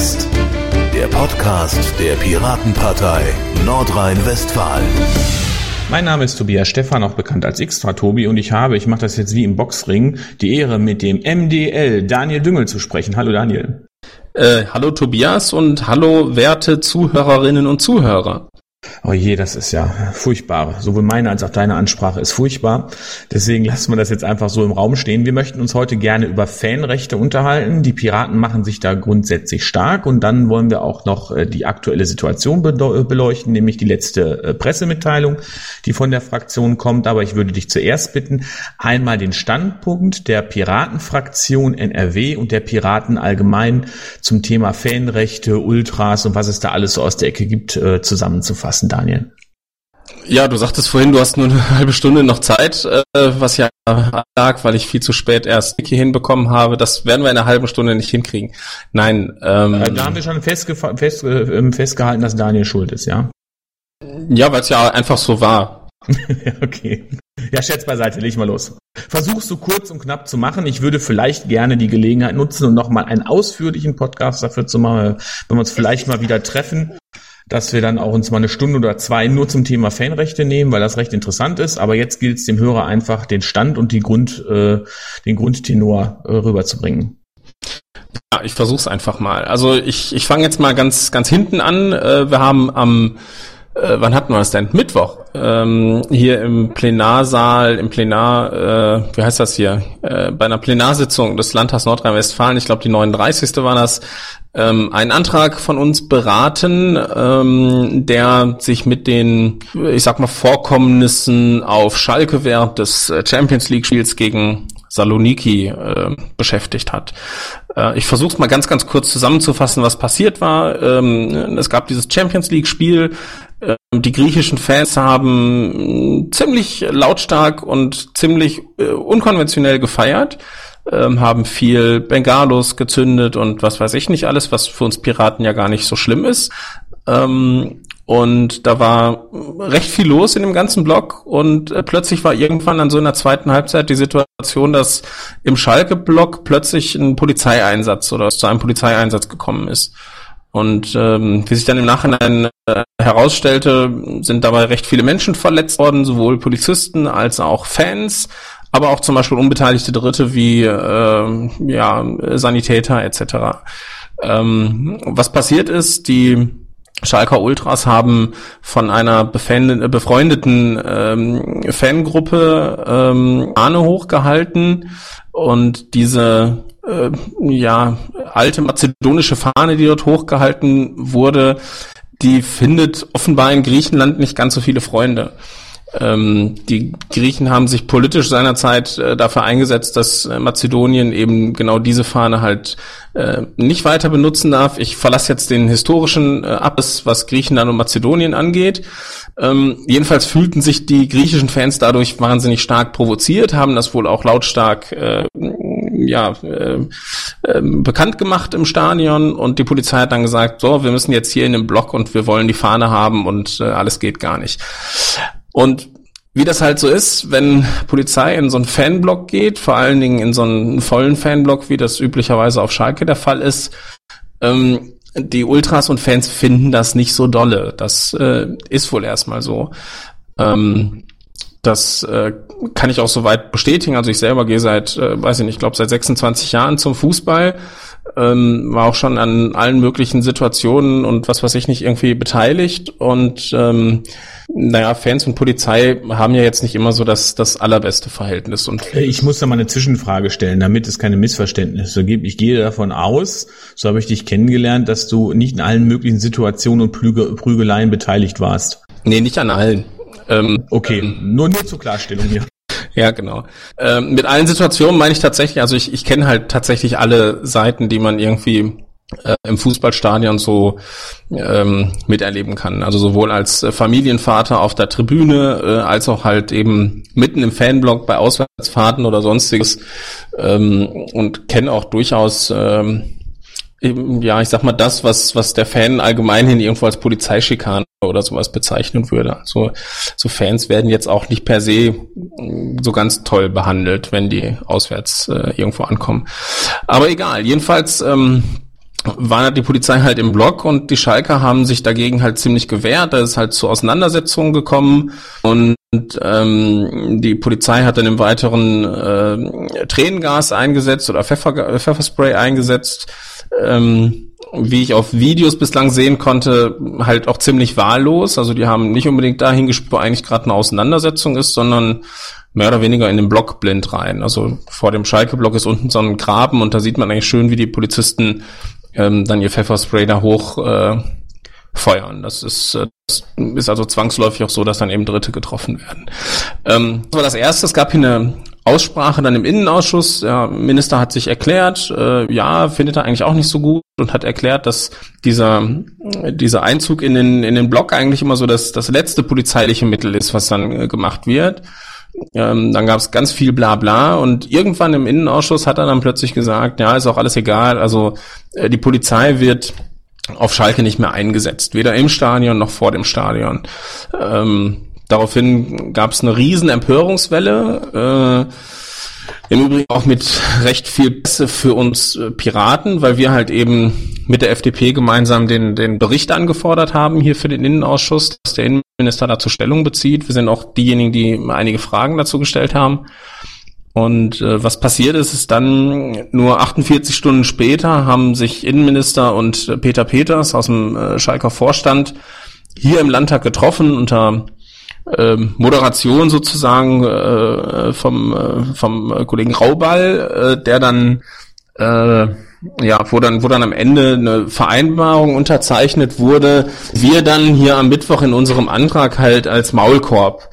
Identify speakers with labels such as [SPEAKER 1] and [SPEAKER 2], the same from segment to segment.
[SPEAKER 1] West, der Podcast der Piratenpartei Nordrhein-Westfalen.
[SPEAKER 2] Mein Name ist Tobias Stephan, auch bekannt als Xtra Tobi, und ich habe, ich mache das jetzt wie im Boxring, die Ehre mit dem MDL Daniel Düngel zu sprechen. Hallo Daniel.
[SPEAKER 3] Äh, hallo Tobias und hallo werte Zuhörerinnen und Zuhörer.
[SPEAKER 2] Oh je, das ist ja furchtbar. Sowohl meine als auch deine Ansprache ist furchtbar. Deswegen lassen wir das jetzt einfach so im Raum stehen. Wir möchten uns heute gerne über Fanrechte unterhalten. Die Piraten machen sich da grundsätzlich stark und dann wollen wir auch noch äh, die aktuelle Situation beleuchten, nämlich die letzte äh, Pressemitteilung, die von der Fraktion kommt. Aber ich würde dich zuerst bitten, einmal den Standpunkt der Piratenfraktion NRW und der Piraten allgemein zum Thema Fanrechte, Ultras und was es da alles so aus der Ecke gibt, äh, zusammenzufassen Daniel?
[SPEAKER 3] Ja, du sagtest vorhin, du hast nur eine halbe Stunde noch Zeit, äh, was ja lag, weil ich viel zu spät erst Wiki hinbekommen habe. Das werden wir in einer halben Stunde nicht hinkriegen. Nein.
[SPEAKER 2] Ähm, äh, da haben wir schon fest, fest, äh, festgehalten, dass Daniel schuld ist, ja?
[SPEAKER 3] Ja, weil es ja einfach so war.
[SPEAKER 2] okay. Ja, Schätz beiseite, leg mal los. Versuchst du kurz und knapp zu machen. Ich würde vielleicht gerne die Gelegenheit nutzen und nochmal einen ausführlichen Podcast dafür zu machen, wenn wir uns vielleicht mal wieder treffen dass wir dann auch uns mal eine Stunde oder zwei nur zum Thema Fanrechte nehmen, weil das recht interessant ist. Aber jetzt gilt es dem Hörer einfach, den Stand und die Grund, äh, den Grundtenor äh, rüberzubringen.
[SPEAKER 3] Ja, ich versuch's einfach mal. Also ich, ich fange jetzt mal ganz, ganz hinten an. Äh, wir haben am äh, wann hatten wir das denn? Mittwoch. Ähm, hier im Plenarsaal, im Plenar, äh, wie heißt das hier? Äh, bei einer Plenarsitzung des Landtags Nordrhein-Westfalen, ich glaube die 39. war das, ähm, einen Antrag von uns beraten, ähm, der sich mit den, ich sag mal, Vorkommnissen auf Schalke während des Champions League Spiels gegen Saloniki äh, beschäftigt hat. Äh, ich versuche es mal ganz, ganz kurz zusammenzufassen, was passiert war. Ähm, es gab dieses Champions League Spiel. Ähm, die griechischen Fans haben ziemlich lautstark und ziemlich äh, unkonventionell gefeiert ähm, haben viel Bengalos gezündet und was weiß ich nicht alles, was für uns Piraten ja gar nicht so schlimm ist. Ähm, und da war recht viel los in dem ganzen Block und äh, plötzlich war irgendwann dann so in der zweiten Halbzeit die Situation, dass im Schalke-Block plötzlich ein Polizeieinsatz oder zu einem Polizeieinsatz gekommen ist. Und ähm, wie sich dann im Nachhinein äh, herausstellte, sind dabei recht viele Menschen verletzt worden, sowohl Polizisten als auch Fans aber auch zum Beispiel unbeteiligte Dritte wie äh, ja, Sanitäter etc. Ähm, was passiert ist, die Schalker Ultras haben von einer befreundeten ähm, Fangruppe ähm, Ahne hochgehalten und diese äh, ja alte mazedonische Fahne, die dort hochgehalten wurde, die findet offenbar in Griechenland nicht ganz so viele Freunde. Ähm, die Griechen haben sich politisch seinerzeit äh, dafür eingesetzt, dass äh, Mazedonien eben genau diese Fahne halt äh, nicht weiter benutzen darf. Ich verlasse jetzt den historischen äh, Abriss, was Griechenland und Mazedonien angeht. Ähm, jedenfalls fühlten sich die griechischen Fans dadurch wahnsinnig stark provoziert, haben das wohl auch lautstark äh, ja, äh, äh, bekannt gemacht im Stadion und die Polizei hat dann gesagt, so, wir müssen jetzt hier in den Block und wir wollen die Fahne haben und äh, alles geht gar nicht. Und wie das halt so ist, wenn Polizei in so einen Fanblock geht, vor allen Dingen in so einen vollen Fanblock, wie das üblicherweise auf Schalke der Fall ist, ähm, die Ultras und Fans finden das nicht so dolle. Das äh, ist wohl erstmal so. Ähm, das äh, kann ich auch soweit bestätigen. Also ich selber gehe seit, äh, weiß ich nicht, ich glaube seit 26 Jahren zum Fußball ähm, war auch schon an allen möglichen Situationen und was weiß ich nicht irgendwie beteiligt und ähm, naja, Fans und Polizei haben ja jetzt nicht immer so das, das allerbeste Verhältnis. Und
[SPEAKER 2] äh, ich muss da mal eine Zwischenfrage stellen, damit es keine Missverständnisse gibt. Ich gehe davon aus, so habe ich dich kennengelernt, dass du nicht in allen möglichen Situationen und Prüge, Prügeleien beteiligt warst.
[SPEAKER 3] Nee, nicht an allen.
[SPEAKER 2] Ähm, okay, ähm, nur, nur zur Klarstellung hier.
[SPEAKER 3] Ja, genau. Ähm, mit allen Situationen meine ich tatsächlich, also ich, ich kenne halt tatsächlich alle Seiten, die man irgendwie äh, im Fußballstadion so ähm, miterleben kann. Also sowohl als äh, Familienvater auf der Tribüne, äh, als auch halt eben mitten im Fanblock bei Auswärtsfahrten oder sonstiges ähm, und kenne auch durchaus ähm, ja, ich sag mal, das, was, was der Fan allgemein hin irgendwo als Polizeischikane oder sowas bezeichnen würde. Also so Fans werden jetzt auch nicht per se mm, so ganz toll behandelt, wenn die auswärts äh, irgendwo ankommen. Aber egal, jedenfalls ähm, war die Polizei halt im Block und die Schalker haben sich dagegen halt ziemlich gewehrt. Da ist halt zu Auseinandersetzungen gekommen und ähm, die Polizei hat dann im weiteren äh, Tränengas eingesetzt oder Pfeffer, Pfefferspray eingesetzt. Ähm, wie ich auf Videos bislang sehen konnte, halt auch ziemlich wahllos. Also die haben nicht unbedingt dahin gespielt, wo eigentlich gerade eine Auseinandersetzung ist, sondern mehr oder weniger in den Block blind rein. Also vor dem Schalke-Block ist unten so ein Graben und da sieht man eigentlich schön, wie die Polizisten ähm, dann ihr Pfefferspray da hoch äh, feuern. Das ist, äh, das ist also zwangsläufig auch so, dass dann eben Dritte getroffen werden. Ähm, das war das Erste. Es gab hier eine Aussprache dann im Innenausschuss. Der Minister hat sich erklärt, äh, ja, findet er eigentlich auch nicht so gut und hat erklärt, dass dieser, dieser Einzug in den, in den Block eigentlich immer so das, das letzte polizeiliche Mittel ist, was dann äh, gemacht wird. Ähm, dann gab es ganz viel Blabla und irgendwann im Innenausschuss hat er dann plötzlich gesagt, ja, ist auch alles egal. Also äh, die Polizei wird auf Schalke nicht mehr eingesetzt, weder im Stadion noch vor dem Stadion. Ähm, daraufhin gab es eine riesen Empörungswelle. Äh, im Übrigen auch mit recht viel Pässe für uns äh, Piraten, weil wir halt eben mit der FDP gemeinsam den, den Bericht angefordert haben hier für den Innenausschuss, dass der Innenminister dazu Stellung bezieht. Wir sind auch diejenigen, die einige Fragen dazu gestellt haben. Und äh, was passiert ist, ist dann nur 48 Stunden später haben sich Innenminister und Peter Peters aus dem äh, Schalker Vorstand hier im Landtag getroffen unter äh, Moderation sozusagen äh, vom, äh, vom Kollegen Rauball, äh, der dann äh, ja, wo dann, wo dann am Ende eine Vereinbarung unterzeichnet wurde, wir dann hier am Mittwoch in unserem Antrag halt als Maulkorb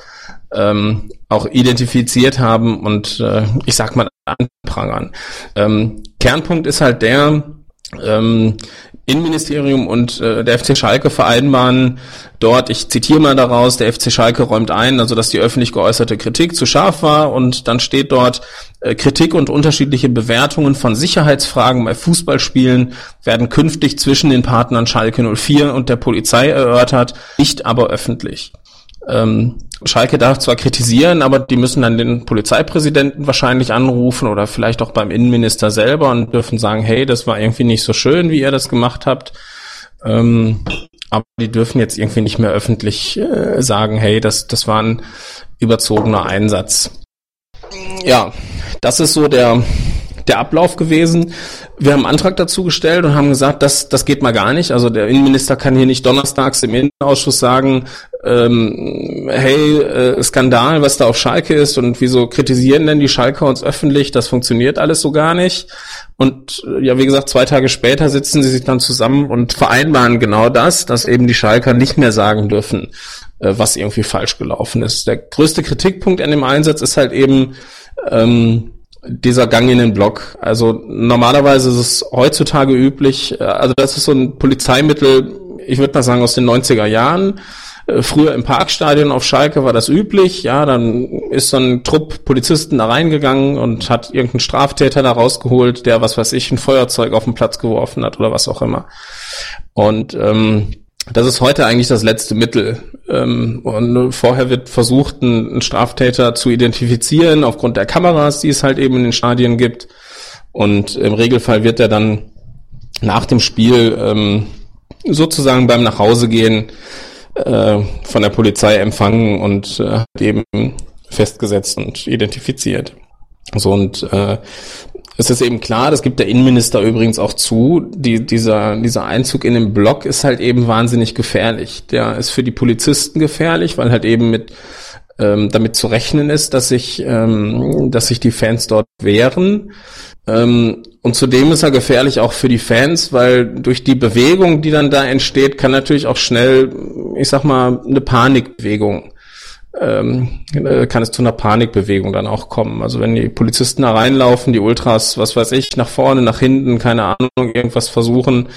[SPEAKER 3] ähm, auch identifiziert haben und äh, ich sag mal anprangern. Ähm, Kernpunkt ist halt der, ähm, Innenministerium und äh, der FC Schalke vereinbaren dort, ich zitiere mal daraus, der FC Schalke räumt ein, also dass die öffentlich geäußerte Kritik zu scharf war und dann steht dort, äh, Kritik und unterschiedliche Bewertungen von Sicherheitsfragen bei Fußballspielen werden künftig zwischen den Partnern Schalke 04 und der Polizei erörtert, nicht aber öffentlich. Ähm, Schalke darf zwar kritisieren, aber die müssen dann den Polizeipräsidenten wahrscheinlich anrufen oder vielleicht auch beim Innenminister selber und dürfen sagen, hey, das war irgendwie nicht so schön, wie ihr das gemacht habt. Ähm, aber die dürfen jetzt irgendwie nicht mehr öffentlich äh, sagen, hey, das, das war ein überzogener Einsatz. Ja, das ist so der, der Ablauf gewesen. Wir haben einen Antrag dazu gestellt und haben gesagt, das, das geht mal gar nicht. Also der Innenminister kann hier nicht donnerstags im Innenausschuss sagen, ähm, hey, äh, Skandal, was da auf Schalke ist und wieso kritisieren denn die Schalker uns öffentlich? Das funktioniert alles so gar nicht. Und äh, ja, wie gesagt, zwei Tage später sitzen sie sich dann zusammen und vereinbaren genau das, dass eben die Schalker nicht mehr sagen dürfen, äh, was irgendwie falsch gelaufen ist. Der größte Kritikpunkt an dem Einsatz ist halt eben, ähm, dieser Gang in den Block. Also normalerweise ist es heutzutage üblich, äh, also das ist so ein Polizeimittel, ich würde mal sagen aus den 90er Jahren. Äh, früher im Parkstadion auf Schalke war das üblich, ja, dann ist so ein Trupp Polizisten da reingegangen und hat irgendeinen Straftäter da rausgeholt, der, was weiß ich, ein Feuerzeug auf den Platz geworfen hat oder was auch immer. Und ähm, das ist heute eigentlich das letzte Mittel. Ähm, und vorher wird versucht, einen Straftäter zu identifizieren aufgrund der Kameras, die es halt eben in den Stadien gibt. Und im Regelfall wird er dann nach dem Spiel ähm, sozusagen beim Nachhausegehen äh, von der Polizei empfangen und äh, eben festgesetzt und identifiziert. So und äh, es ist eben klar, das gibt der Innenminister übrigens auch zu, die, dieser, dieser Einzug in den Block ist halt eben wahnsinnig gefährlich. Der ist für die Polizisten gefährlich, weil halt eben mit ähm, damit zu rechnen ist, dass sich, ähm, dass sich die Fans dort wehren. Ähm, und zudem ist er gefährlich auch für die Fans, weil durch die Bewegung, die dann da entsteht, kann natürlich auch schnell, ich sag mal, eine Panikbewegung ähm, äh, kann es zu einer Panikbewegung dann auch kommen. Also wenn die Polizisten da reinlaufen, die Ultras, was weiß ich, nach vorne, nach hinten, keine Ahnung, irgendwas versuchen,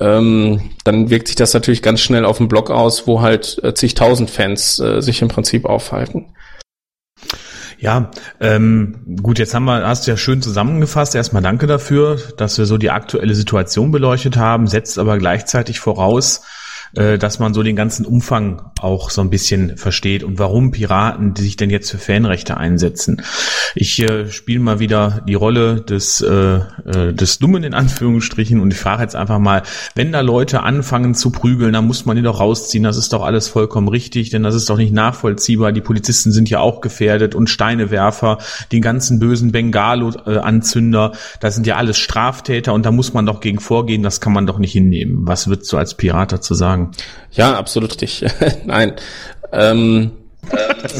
[SPEAKER 3] ähm, dann wirkt sich das natürlich ganz schnell auf den Block aus, wo halt äh, zigtausend Fans äh, sich im Prinzip aufhalten.
[SPEAKER 2] Ja, ähm, gut, jetzt haben wir, hast du ja schön zusammengefasst. Erstmal danke dafür, dass wir so die aktuelle Situation beleuchtet haben, setzt aber gleichzeitig voraus, äh, dass man so den ganzen Umfang auch so ein bisschen versteht und warum Piraten sich denn jetzt für Fanrechte einsetzen. Ich äh, spiele mal wieder die Rolle des, äh, äh, des Dummen in Anführungsstrichen und ich frage jetzt einfach mal, wenn da Leute anfangen zu prügeln, dann muss man die doch rausziehen, das ist doch alles vollkommen richtig, denn das ist doch nicht nachvollziehbar. Die Polizisten sind ja auch gefährdet und Steinewerfer, die ganzen bösen Bengalo-Anzünder, das sind ja alles Straftäter und da muss man doch gegen vorgehen, das kann man doch nicht hinnehmen. Was würdest du als Pirat dazu sagen?
[SPEAKER 3] Ja, absolut richtig. Nein. Ähm,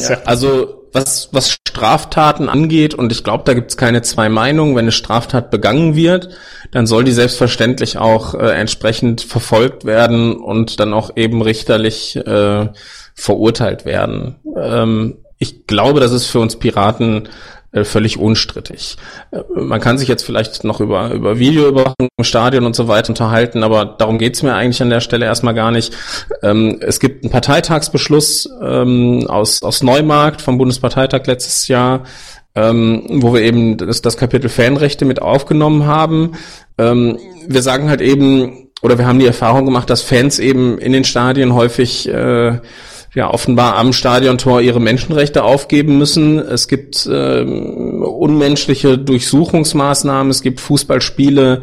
[SPEAKER 3] ja, also was, was Straftaten angeht, und ich glaube, da gibt es keine zwei Meinungen, wenn eine Straftat begangen wird, dann soll die selbstverständlich auch äh, entsprechend verfolgt werden und dann auch eben richterlich äh, verurteilt werden. Ähm, ich glaube, das ist für uns Piraten völlig unstrittig. Äh, man kann sich jetzt vielleicht noch über, über Videoüberwachung im Stadion und so weiter unterhalten, aber darum geht's mir eigentlich an der Stelle erstmal gar nicht. Ähm, es gibt einen Parteitagsbeschluss ähm, aus, aus Neumarkt vom Bundesparteitag letztes Jahr, ähm, wo wir eben das, das Kapitel Fanrechte mit aufgenommen haben. Ähm, wir sagen halt eben, oder wir haben die Erfahrung gemacht, dass Fans eben in den Stadien häufig äh, ja offenbar am Stadiontor ihre Menschenrechte aufgeben müssen. Es gibt ähm, unmenschliche Durchsuchungsmaßnahmen, es gibt Fußballspiele,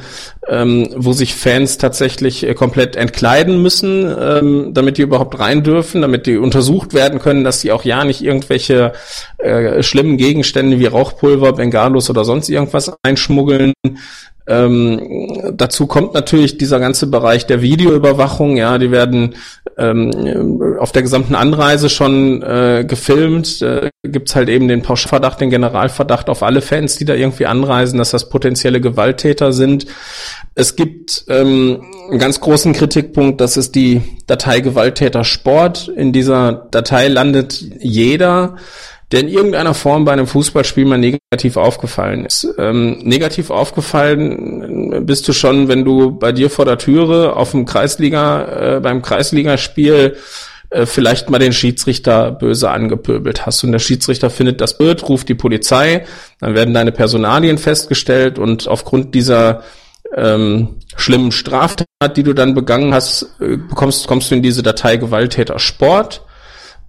[SPEAKER 3] ähm, wo sich Fans tatsächlich äh, komplett entkleiden müssen, ähm, damit die überhaupt rein dürfen, damit die untersucht werden können, dass sie auch ja nicht irgendwelche äh, schlimmen Gegenstände wie Rauchpulver, Bengalos oder sonst irgendwas einschmuggeln. Ähm, dazu kommt natürlich dieser ganze Bereich der Videoüberwachung. Ja, die werden ähm, auf der gesamten Anreise schon äh, gefilmt. Äh, gibt's halt eben den Pauschalverdacht, den Generalverdacht auf alle Fans, die da irgendwie anreisen, dass das potenzielle Gewalttäter sind. Es gibt ähm, einen ganz großen Kritikpunkt, das ist die Datei Gewalttäter Sport. In dieser Datei landet jeder, der in irgendeiner Form bei einem Fußballspiel mal negativ aufgefallen ist. Ähm, negativ aufgefallen bist du schon, wenn du bei dir vor der Türe auf dem Kreisliga, äh, beim Kreisligaspiel äh, vielleicht mal den Schiedsrichter böse angepöbelt hast und der Schiedsrichter findet das blöd, ruft die Polizei, dann werden deine Personalien festgestellt und aufgrund dieser ähm, schlimmen Straftat, die du dann begangen hast, äh, bekommst, kommst du in diese Datei Gewalttäter Sport.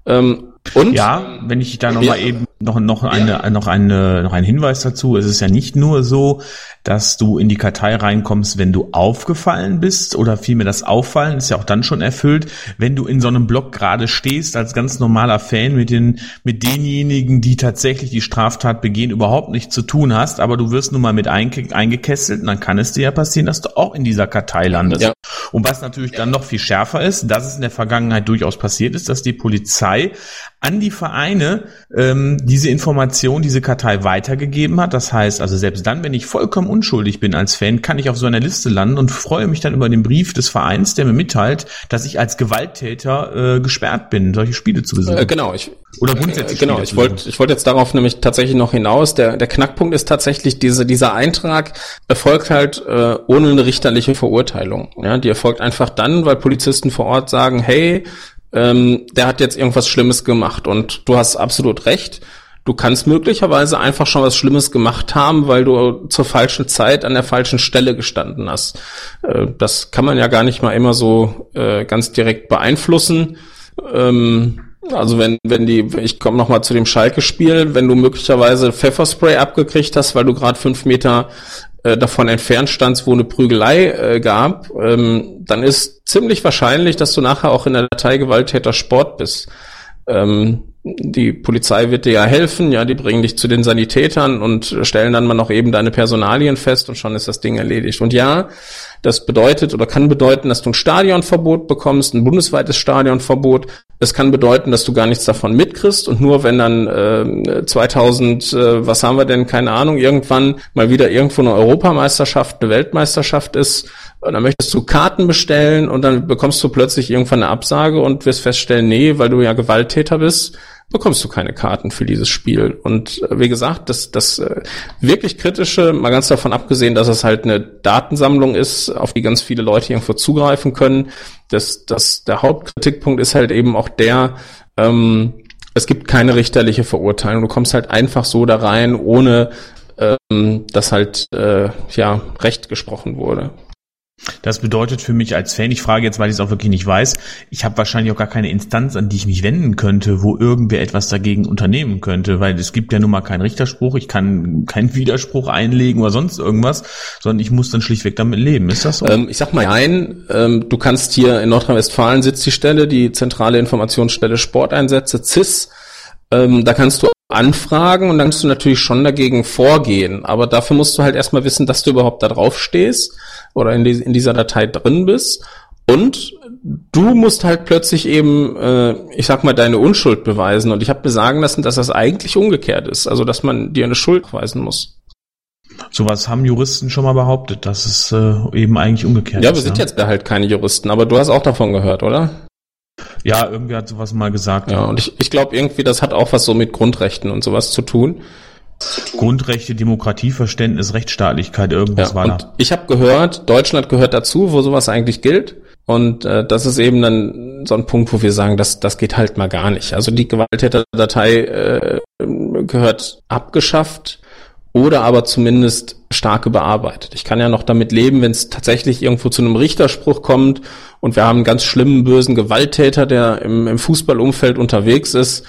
[SPEAKER 2] Ähm, und? Ja, wenn ich da nochmal ja. eben noch, noch eine, noch eine, noch einen Hinweis dazu. Es ist ja nicht nur so, dass du in die Kartei reinkommst, wenn du aufgefallen bist oder vielmehr das Auffallen ist ja auch dann schon erfüllt, wenn du in so einem Block gerade stehst als ganz normaler Fan mit den, mit denjenigen, die tatsächlich die Straftat begehen, überhaupt nichts zu tun hast, aber du wirst nun mal mit einge eingekesselt und dann kann es dir ja passieren, dass du auch in dieser Kartei landest. Ja. Und was natürlich dann noch viel schärfer ist, dass es in der Vergangenheit durchaus passiert ist, dass die Polizei an die Vereine ähm, diese Information, diese Kartei weitergegeben hat. Das heißt, also selbst dann, wenn ich vollkommen unschuldig bin als Fan, kann ich auf so einer Liste landen und freue mich dann über den Brief des Vereins, der mir mitteilt, dass ich als Gewalttäter äh, gesperrt bin, solche Spiele zu besuchen. Äh,
[SPEAKER 3] genau, ich oder grundsätzlich. Äh, genau, ich wollte ich wollte jetzt darauf nämlich tatsächlich noch hinaus. Der der Knackpunkt ist tatsächlich diese dieser Eintrag erfolgt halt äh, ohne eine richterliche Verurteilung. Ja, die erfolgt einfach dann, weil Polizisten vor Ort sagen, hey, ähm, der hat jetzt irgendwas Schlimmes gemacht und du hast absolut recht. Du kannst möglicherweise einfach schon was Schlimmes gemacht haben, weil du zur falschen Zeit an der falschen Stelle gestanden hast. Äh, das kann man ja gar nicht mal immer so äh, ganz direkt beeinflussen. Ähm, also wenn, wenn die, ich komme nochmal zu dem Schalke-Spiel, wenn du möglicherweise Pfefferspray abgekriegt hast, weil du gerade fünf Meter äh, davon entfernt standst, wo eine Prügelei äh, gab, ähm, dann ist ziemlich wahrscheinlich, dass du nachher auch in der Datei Gewalttäter Sport bist. Ähm, die Polizei wird dir ja helfen, ja, die bringen dich zu den Sanitätern und stellen dann mal noch eben deine Personalien fest und schon ist das Ding erledigt. Und ja, das bedeutet oder kann bedeuten, dass du ein Stadionverbot bekommst, ein bundesweites Stadionverbot. Es kann bedeuten, dass du gar nichts davon mitkriegst und nur wenn dann äh, 2000, äh, was haben wir denn, keine Ahnung, irgendwann mal wieder irgendwo eine Europameisterschaft, eine Weltmeisterschaft ist, und dann möchtest du Karten bestellen und dann bekommst du plötzlich irgendwann eine Absage und wirst feststellen, nee, weil du ja Gewalttäter bist, bekommst du keine Karten für dieses Spiel. Und äh, wie gesagt, das, das äh, wirklich kritische, mal ganz davon abgesehen, dass es halt eine Datensammlung ist, auf die ganz viele Leute irgendwo zugreifen können. Das, das, der Hauptkritikpunkt ist halt eben auch der, ähm, es gibt keine richterliche Verurteilung. Du kommst halt einfach so da rein, ohne ähm, dass halt äh, ja Recht gesprochen wurde.
[SPEAKER 2] Das bedeutet für mich als Fan, ich frage jetzt, weil ich es auch wirklich nicht weiß, ich habe wahrscheinlich auch gar keine Instanz, an die ich mich wenden könnte, wo irgendwer etwas dagegen unternehmen könnte, weil es gibt ja nun mal keinen Richterspruch, ich kann keinen Widerspruch einlegen oder sonst irgendwas, sondern ich muss dann schlichtweg damit leben. Ist das so?
[SPEAKER 3] Ähm, ich sag mal nein, ähm, du kannst hier in Nordrhein-Westfalen sitzt die Stelle, die zentrale Informationsstelle Sporteinsätze, CIS, ähm, da kannst du anfragen und dann kannst du natürlich schon dagegen vorgehen. Aber dafür musst du halt erstmal wissen, dass du überhaupt da drauf stehst oder in, die, in dieser Datei drin bist. Und du musst halt plötzlich eben, äh, ich sag mal, deine Unschuld beweisen. Und ich habe mir sagen lassen, dass das eigentlich umgekehrt ist. Also, dass man dir eine Schuld weisen muss.
[SPEAKER 2] Sowas haben Juristen schon mal behauptet, dass es äh, eben eigentlich umgekehrt
[SPEAKER 3] ja, ist. Ja, wir sind ja? jetzt halt keine Juristen, aber du hast auch davon gehört, oder?
[SPEAKER 2] Ja, irgendwie hat sowas mal gesagt.
[SPEAKER 3] Ja, und ich, ich glaube irgendwie, das hat auch was so mit Grundrechten und sowas zu tun.
[SPEAKER 2] Grundrechte, Demokratieverständnis, Rechtsstaatlichkeit, irgendwas
[SPEAKER 3] ja, war da. Ich habe gehört, Deutschland gehört dazu, wo sowas eigentlich gilt. Und äh, das ist eben dann so ein Punkt, wo wir sagen, das, das geht halt mal gar nicht. Also die Gewalttäterdatei äh, gehört abgeschafft oder aber zumindest stark überarbeitet. Ich kann ja noch damit leben, wenn es tatsächlich irgendwo zu einem Richterspruch kommt und wir haben einen ganz schlimmen, bösen Gewalttäter, der im, im Fußballumfeld unterwegs ist.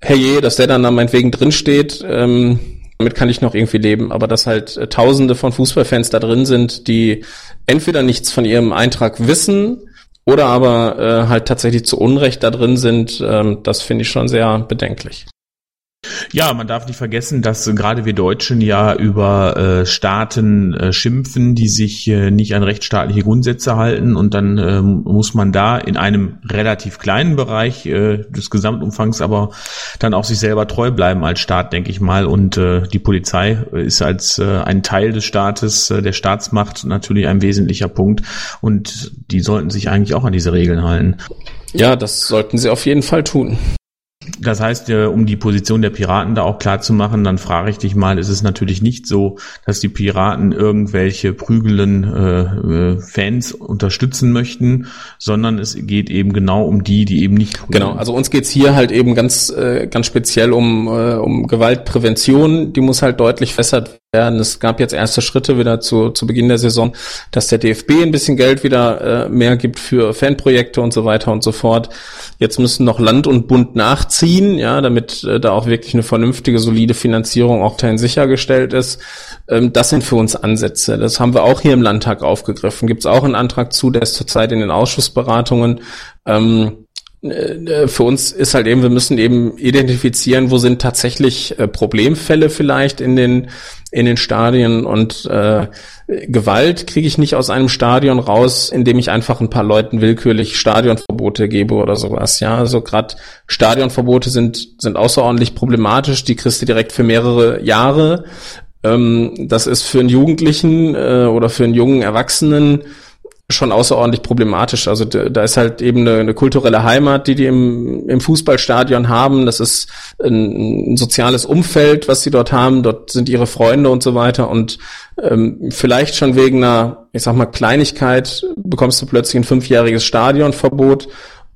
[SPEAKER 3] Hey, dass der dann da meinetwegen drinsteht, ähm, damit kann ich noch irgendwie leben, aber dass halt äh, Tausende von Fußballfans da drin sind, die entweder nichts von ihrem Eintrag wissen oder aber äh, halt tatsächlich zu Unrecht da drin sind, ähm, das finde ich schon sehr bedenklich.
[SPEAKER 2] Ja, man darf nicht vergessen, dass gerade wir Deutschen ja über äh, Staaten äh, schimpfen, die sich äh, nicht an rechtsstaatliche Grundsätze halten und dann ähm, muss man da in einem relativ kleinen Bereich äh, des Gesamtumfangs aber dann auch sich selber treu bleiben als Staat, denke ich mal. Und äh, die Polizei ist als äh, ein Teil des Staates, äh, der Staatsmacht natürlich ein wesentlicher Punkt und die sollten sich eigentlich auch an diese Regeln halten.
[SPEAKER 3] Ja, das sollten sie auf jeden Fall tun.
[SPEAKER 2] Das heißt, äh, um die Position der Piraten da auch klar zu machen, dann frage ich dich mal, ist es natürlich nicht so, dass die Piraten irgendwelche prügelnden äh, äh, Fans unterstützen möchten, sondern es geht eben genau um die, die eben nicht
[SPEAKER 3] prügeln. Genau, also uns geht's hier halt eben ganz, äh, ganz speziell um, äh, um Gewaltprävention, die muss halt deutlich fessert werden. Es gab jetzt erste Schritte wieder zu, zu Beginn der Saison, dass der DFB ein bisschen Geld wieder äh, mehr gibt für Fanprojekte und so weiter und so fort. Jetzt müssen noch Land und Bund nachziehen, ja, damit äh, da auch wirklich eine vernünftige, solide Finanzierung auch dahin sichergestellt ist. Ähm, das sind für uns Ansätze. Das haben wir auch hier im Landtag aufgegriffen. Gibt es auch einen Antrag zu, der ist zurzeit in den Ausschussberatungen. Ähm, äh, für uns ist halt eben, wir müssen eben identifizieren, wo sind tatsächlich äh, Problemfälle vielleicht in den in den Stadien und äh, Gewalt kriege ich nicht aus einem Stadion raus, indem ich einfach ein paar Leuten willkürlich Stadionverbote gebe oder sowas. Ja, also gerade Stadionverbote sind sind außerordentlich problematisch. Die kriegst du direkt für mehrere Jahre. Ähm, das ist für einen Jugendlichen äh, oder für einen jungen Erwachsenen schon außerordentlich problematisch. Also da ist halt eben eine, eine, kulturelle Heimat, die die im, im Fußballstadion haben. Das ist ein, ein, soziales Umfeld, was sie dort haben. Dort sind ihre Freunde und so weiter. Und ähm, vielleicht schon wegen einer, ich sag mal, Kleinigkeit bekommst du plötzlich ein fünfjähriges Stadionverbot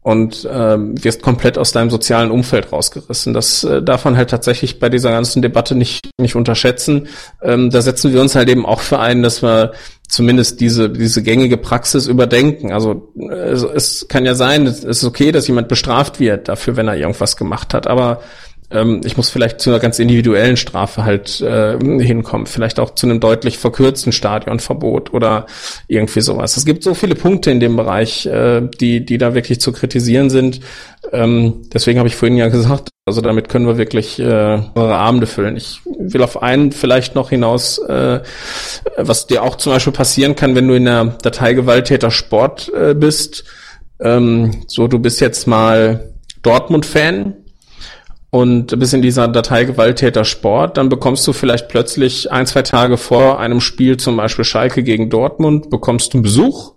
[SPEAKER 3] und ähm, wirst komplett aus deinem sozialen Umfeld rausgerissen. Das äh, darf man halt tatsächlich bei dieser ganzen Debatte nicht, nicht unterschätzen. Ähm, da setzen wir uns halt eben auch für ein, dass wir zumindest diese, diese gängige Praxis überdenken. Also es, es kann ja sein, es ist okay, dass jemand bestraft wird dafür, wenn er irgendwas gemacht hat, aber ähm, ich muss vielleicht zu einer ganz individuellen Strafe halt äh, hinkommen, vielleicht auch zu einem deutlich verkürzten Stadionverbot oder irgendwie sowas. Es gibt so viele Punkte in dem Bereich, äh, die, die da wirklich zu kritisieren sind. Ähm, deswegen habe ich vorhin ja gesagt, also damit können wir wirklich äh, eure Abende füllen. Ich will auf einen vielleicht noch hinaus, äh, was dir auch zum Beispiel passieren kann, wenn du in der Datei Gewalttäter Sport äh, bist. Ähm, so, du bist jetzt mal Dortmund-Fan und bist in dieser Datei Gewalttäter Sport, dann bekommst du vielleicht plötzlich ein, zwei Tage vor einem Spiel, zum Beispiel Schalke gegen Dortmund, bekommst du Besuch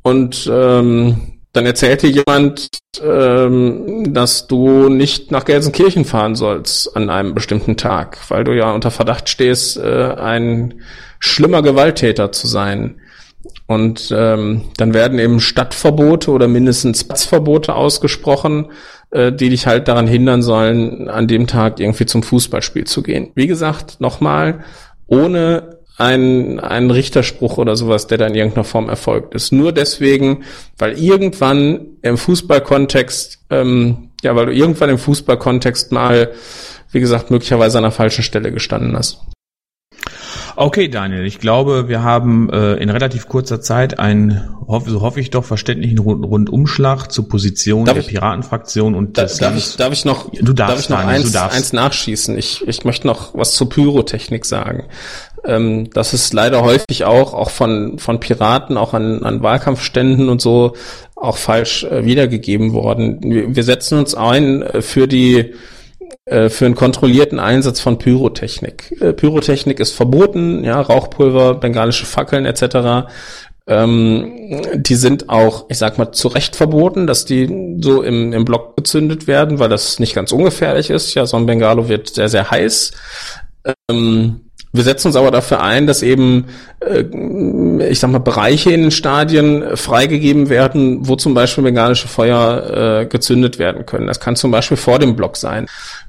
[SPEAKER 3] und ähm, dann erzählt dir jemand, ähm, dass du nicht nach Gelsenkirchen fahren sollst an einem bestimmten Tag, weil du ja unter Verdacht stehst, äh, ein schlimmer Gewalttäter zu sein. Und ähm, dann werden eben Stadtverbote oder mindestens Platzverbote ausgesprochen, äh, die dich halt daran hindern sollen, an dem Tag irgendwie zum Fußballspiel zu gehen. Wie gesagt, nochmal, ohne ein, ein Richterspruch oder sowas, der da in irgendeiner Form erfolgt ist. Nur deswegen, weil irgendwann im Fußballkontext, ähm, ja, weil du irgendwann im Fußballkontext mal, wie gesagt, möglicherweise an der falschen Stelle gestanden hast.
[SPEAKER 2] Okay, Daniel, ich glaube, wir haben äh, in relativ kurzer Zeit einen, so hoffe ich doch, verständlichen Rundumschlag zur Position darf der ich, Piratenfraktion und
[SPEAKER 3] da, des darf ich, darf ich noch,
[SPEAKER 2] du darfst, darf ich noch
[SPEAKER 3] Daniel, eins, eins nachschießen? Ich, ich möchte noch was zur Pyrotechnik sagen. Ähm, das ist leider häufig auch, auch von, von Piraten, auch an, an Wahlkampfständen und so, auch falsch äh, wiedergegeben worden. Wir, wir setzen uns ein äh, für die für einen kontrollierten Einsatz von Pyrotechnik. Äh, Pyrotechnik ist verboten, ja, Rauchpulver, bengalische Fackeln etc. Ähm, die sind auch, ich sag mal, zu Recht verboten, dass die so im, im Block gezündet werden, weil das nicht ganz ungefährlich ist. Ja, so ein Bengalo wird sehr, sehr heiß. Ähm, wir setzen uns aber dafür ein, dass eben, äh, ich sag mal, Bereiche in den Stadien freigegeben werden, wo zum Beispiel bengalische Feuer äh, gezündet werden können. Das kann zum Beispiel vor dem Block sein.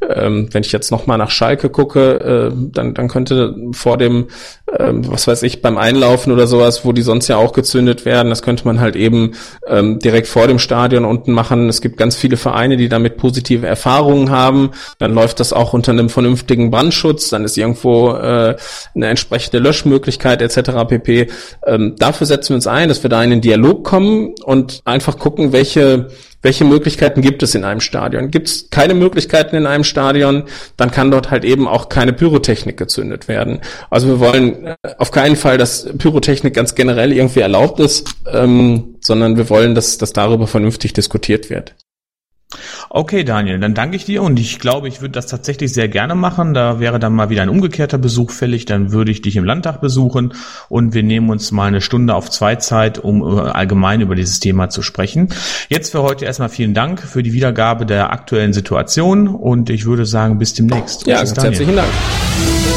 [SPEAKER 3] Ähm, wenn ich jetzt nochmal nach Schalke gucke, äh, dann, dann könnte vor dem, äh, was weiß ich, beim Einlaufen oder sowas, wo die sonst ja auch gezündet werden, das könnte man halt eben ähm, direkt vor dem Stadion unten machen. Es gibt ganz viele Vereine, die damit positive Erfahrungen haben. Dann läuft das auch unter einem vernünftigen Brandschutz. Dann ist irgendwo äh, eine entsprechende Löschmöglichkeit etc. pp. Ähm, dafür setzen wir uns ein, dass wir da in den Dialog kommen und einfach gucken, welche welche Möglichkeiten gibt es in einem Stadion? Gibt es keine Möglichkeiten in einem Stadion, dann kann dort halt eben auch keine Pyrotechnik gezündet werden. Also wir wollen äh, auf keinen Fall, dass Pyrotechnik ganz generell irgendwie erlaubt ist, ähm, sondern wir wollen, dass, dass darüber vernünftig diskutiert wird.
[SPEAKER 2] Okay, Daniel, dann danke ich dir und ich glaube, ich würde das tatsächlich sehr gerne machen. Da wäre dann mal wieder ein umgekehrter Besuch fällig. Dann würde ich dich im Landtag besuchen und wir nehmen uns mal eine Stunde auf zwei Zeit, um äh, allgemein über dieses Thema zu sprechen. Jetzt für heute erstmal vielen Dank für die Wiedergabe der aktuellen Situation und ich würde sagen, bis demnächst.
[SPEAKER 3] Ja, ganz herzlichen Dank.